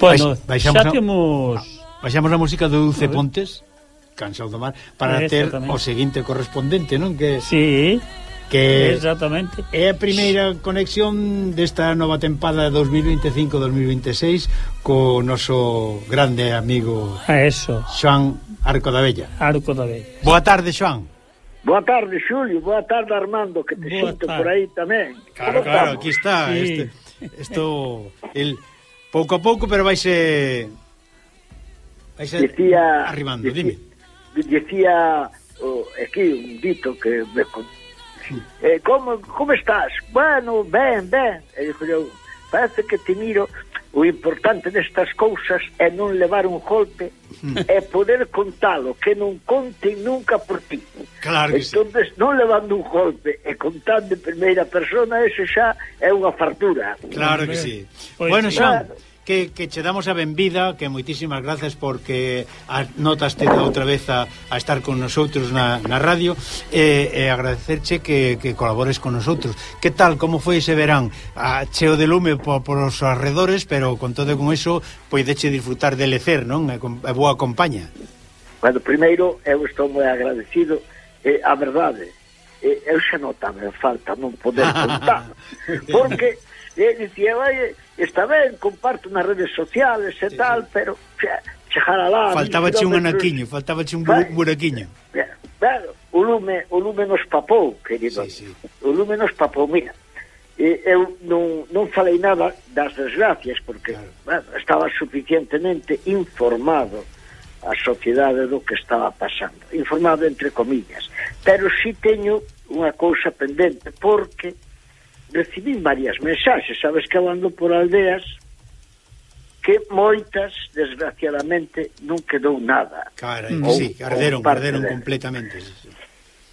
Bueno, baixamos xa temos... A, baixamos a música de Dulce Pontes, Cansado do Mar, para ter o seguinte correspondente, non? Que... Sí, que Exactamente. É a primeira conexión desta nova tempada 2025-2026 co noso grande amigo a eso. Xoan Arco da Bella. Arco da Bella. Boa tarde, Xoan. Boa tarde, Xulio. Boa tarde, Armando, que te boa sinto tarde. por aí tamén. Claro, claro, estamos? aquí está. Sí. Este Isto el pouco a pouco, pero vaise vaise decía, arrimando, dime. Decía oh, aquí un dito que me eh, como, como estás? Bueno, ben, ben. E dixo eu, parece que te miro O importante destas cousas é non levar un golpe é hmm. poder contalo, que non conten nunca por ti. Claro que Entonces, sí. non levando un golpe e contando en primeira persona, ese xa é unha fartura. Claro que sí. Pois, bueno, Xan, claro que, que che damos a benvida, que moitísimas gracias porque notaste outra vez a, a estar con nosotros na, na radio e, e agradecerche que, que colabores con nosotros. Que tal, como foi ese verán? A, cheo de lume po, por os arredores, pero con todo con eso poideche disfrutar de lecer, non? E, e boa compañía. Bueno, primeiro, eu estou moi agradecido e a verdade, eu xa notaba falta non poder contar porque e dicía, vai, está ben, comparto nas redes sociales e sí, tal, sí. pero xa, chegar alá... Faltabache un anaquiño, faltabache un buraquiño. Claro, o lume, o lume nos papou, querido. Sí, sí. O lume nos papou, mira. E, eu non, non falei nada das desgracias, porque claro. bueno, estaba suficientemente informado a sociedade do que estaba pasando. Informado entre comillas. Pero si sí teño unha cousa pendente, porque recibín varias mensaxes, sabes que ando por aldeas que moitas, desgraciadamente, non quedou nada. Cara, mm. ou, sí, arderon, arderon completamente.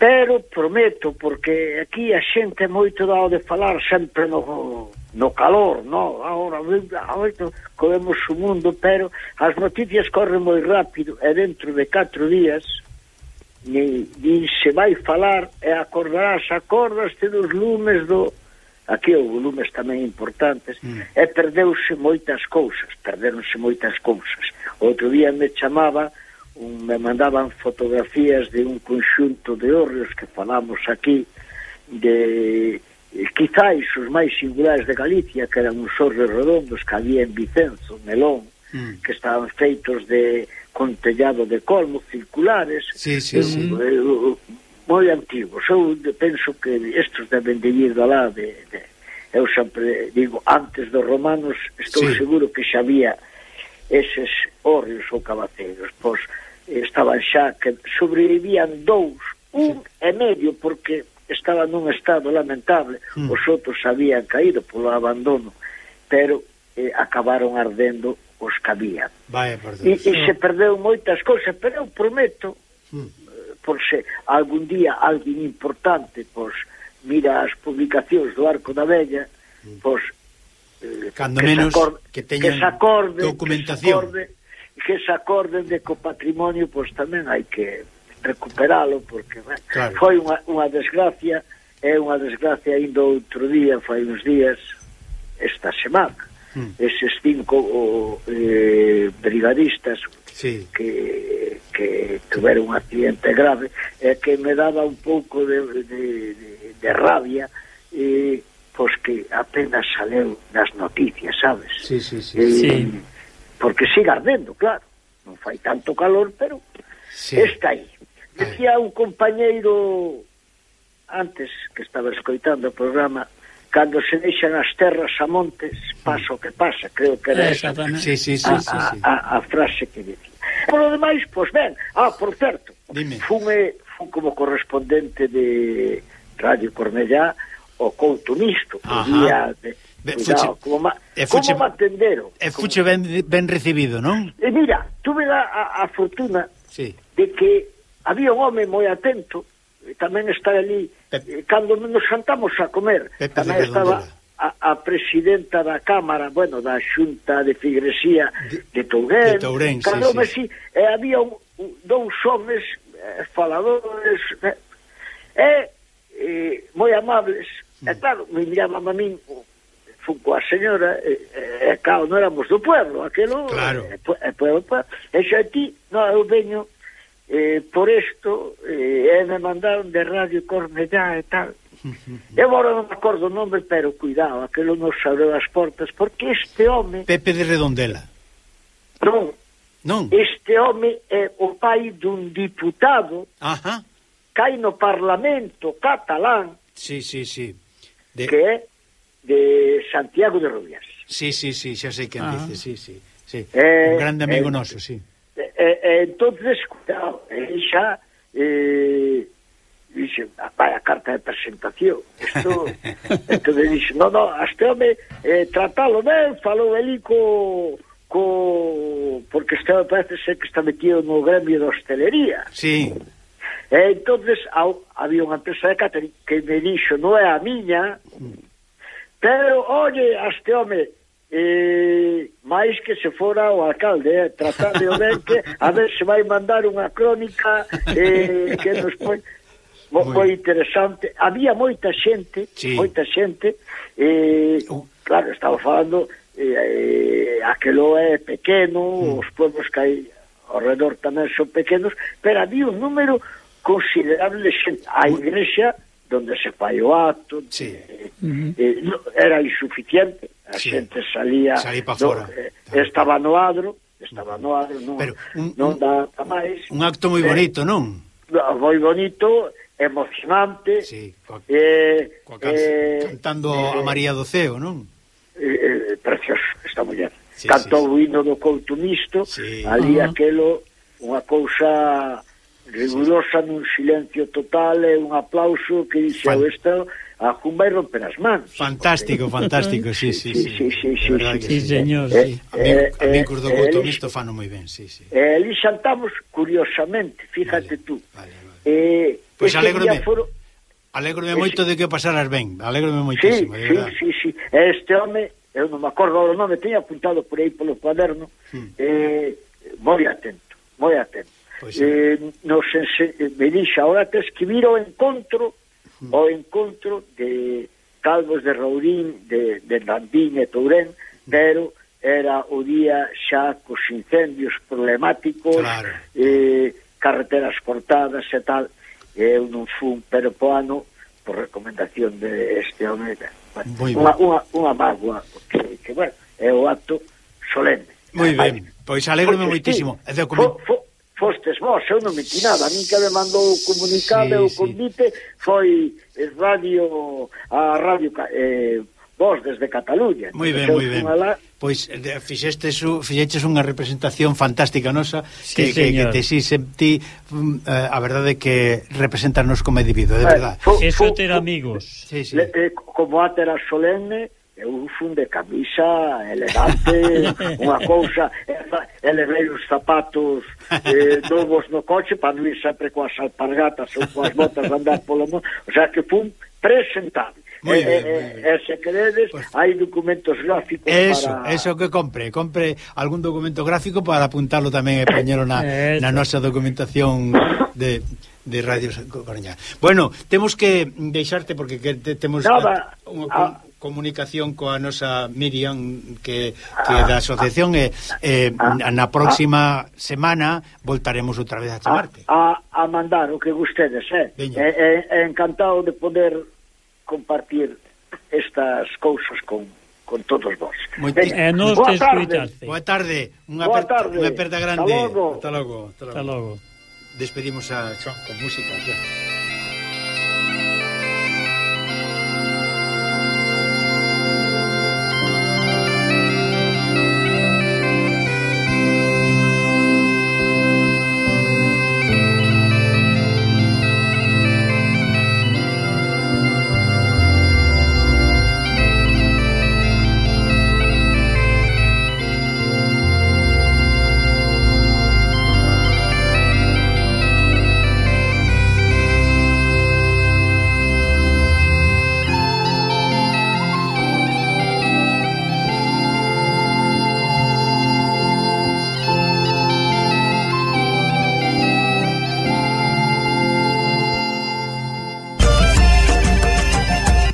Pero prometo, porque aquí a xente moito dado de falar sempre no, no calor, no? Ahora, ahora comemos o mundo, pero as noticias corren moi rápido e dentro de 4 días nin, nin se vai falar e acordarás, acordaste dos lumes do aquí houve volumes tamén importantes mm. e perdeuse moitas cousas perderonse moitas cousas outro día me chamaba un, me mandaban fotografías de un conxunto de hórreos que falamos aquí de eh, quizáis os máis singulares de Galicia que eran uns hórreos redondos que había en Vicenzo, Melón mm. que estaban feitos de con tellado de colmo circulares sí, sí, eh, sí. Eh, moi antigos. Eu penso que estes deben de ir de lá de, de eu sempre digo antes dos romanos estou sí. seguro que xa había eses orrios ou cabaceiros pois estaban xa que sobrevivían dous un sí. e medio porque estaba nun estado lamentable mm. os outros habían caído polo abandono pero eh, acabaron ardendo os que había Vaya, e, e se perdeu moitas cousas pero eu prometo mm por se algún día alguén importante pois mira as publicacións do Arco da Vella, pois eh, cando que menos acorde, que teñan que se acorde, documentación que se acorde, que se acorden de co patrimonio pois tamén hai que recuperalo porque claro. foi unha, unha desgracia é unha desgracia ainda outro día fai uns días esta semana mm. eses cinco o, eh, brigadistas sí. que que tuvera un accidente grave e que me daba un pouco de, de, de, de rabia e pois que apenas saleu nas noticias, sabes? Sí, sí, sí. E, sí. Porque sigue ardendo, claro. Non fai tanto calor, pero sí. está aí. Decía un compañeiro antes que estaba escoitando o programa cando se deixan as terras a montes, paso que pasa, creo que era esa, sí, sí, sí, a, sí, sí. A, a, a frase que decía. Por lo demais, pois ben, ah, por certo, Dime. fume, fun como correspondente de Radio Cornellá o Couto Misto, o día de... Cuidado, fuche, como, ma, e fuche, como matendero E fuche ben, ben recibido, non? E mira, tuve a, a fortuna sí. de que había un home moi atento tamén está ali Pepe. Eh, cando nos sentamos a comer Pepe tamén estaba Redondela a, a presidenta da Cámara, bueno, da Xunta de Figresía de, de Touguén, de Tourén, sí, sí. e había un, un, dous homes eh, faladores eh, e eh, moi amables. Mm. E claro, me miraban a min fun coa señora e, e, e claro, non éramos do pueblo, aquelo claro. e, e, e, e xa ti, no, eu veño eh, por isto eh, e me mandaron de Radio Cornellá e tal Eu agora non me acordo o nome, pero cuidado, aquilo nos abriu as portas, porque este home... Pepe de Redondela. Non. Non. Este home é o pai dun diputado Ajá. cai no Parlamento catalán sí, sí, sí. De... que é de Santiago de Rubias. Sí, sí, sí, xa sei que ah. dice, sí, sí. sí. Eh, Un grande amigo eh, noso, sí. Eh, eh, entonces, cuidado, eh, xa... Eh, dixen, a carta de presentación isto, entonces dixen no, no, este home eh, tratalo ben, falou ali co co porque este home parece ser que está metido no gremio de hostelería sí. e eh, entonces ao, había unha empresa de catering que me dixo, non é a miña pero, oye, este home eh, máis que se fora o alcalde, eh, tratar de ben que a ver se vai mandar unha crónica eh, que nos pon moi, moi interesante. Había moita xente, sí. moita xente, eh, uh. claro, estaba falando, eh, eh, aquelo é pequeno, mm. os pueblos que hai ao redor tamén son pequenos, pero había un número considerable de xente. A igrexa donde se fai o acto, sí. eh, uh eh, no, era insuficiente, a sí. xente salía, salía pa fora. Eh, estaba no adro, estaba mm. no adro, non, Pero un, non dá máis. Un acto moi eh, bonito, eh, non? Moi bonito, emocionante sí, coa, eh, coa can, eh, cantando eh, a María do Ceo, non? Eh, eh, precioso esta muller sí, cantou sí, o hino do Couto Misto sí. ali uh -huh. aquelo unha cousa rigurosa sí. nun silencio total e un aplauso que dixe Fan... esta a Jun vai romper as mans fantástico, porque... fantástico, sí, sí sí, sí, sí, sí, sí, sí, sí, señor eh, sí. Eh, a mí, eh, a mí eh, do Couto Misto fano moi ben sí, sí. Eh, ali xantamos curiosamente fíjate vale, tú vale Eh, pois pues alégrome. Foro... Alégrome moito de que pasaras ben, alégrome moitísimo, sí, de verdad. Sí, sí, sí. Este home, eu non me acordo o nome, teña apuntado por aí polo cuaderno, hmm. eh, moi atento, moi atento. Pois sí. eh, nos ense... me dixe agora te escribir o encontro, hmm. o encontro de Calvos de Raurín, de, de Nandín e Tourén, hmm. pero era o día xa cos incendios problemáticos, claro. eh, carreteras cortadas e tal, e eu non fun, pero po ano, por recomendación de este home, bueno, unha, unha, unha magua, que, que, bueno, é o acto solemne. Moi ben, pois alegrome moitísimo. Sí, de, fo, fo, fostes vos, eu non meti nada, a min que me mandou o comunicado, sí, o convite, sí. foi radio, a radio, eh, vos desde Cataluña. Moi entón, ben, moi ben. Lá, pois eh, fixestes fixeches unha representación fantástica nosa sí, que, que, que te si sentí mm, eh, a verdade que representarnos como individuo, de verdade. Eso ter amigos. Sí, sí. Le, eh, como ate era solemne, eu fun de camisa elegante, unha cousa, eh, elevei os zapatos eh, novos no coche para non ir sempre coas alpargatas ou coas botas andar polo mundo, o sea que fun presentable. Eh, eh, bien, eh, bien. se queredes, pues... hai documentos gráficos eso, para... Eso, que compre, compre algún documento gráfico para apuntarlo tamén e poñelo na, na nosa documentación de, de Radio Coruña. Bueno, temos que deixarte porque que te, temos Nada, a, unha a, comunicación coa nosa Miriam que, que ah. da asociación e eh, na próxima semana voltaremos outra vez a ah, chamarte. A, a mandar o que gustedes, eh? Veña. e, encantado de poder compartir estas cousas con, con todos vos. Moit... E nos boa, tarde. boa tarde. Unha boa tarde. Unha aperta grande. Hasta logo. Hasta logo. Hasta logo. Hasta logo. Despedimos a Joan con música. Ya.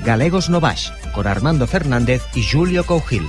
Galegos no Baix, con Armando Fernández e Julio Cougil.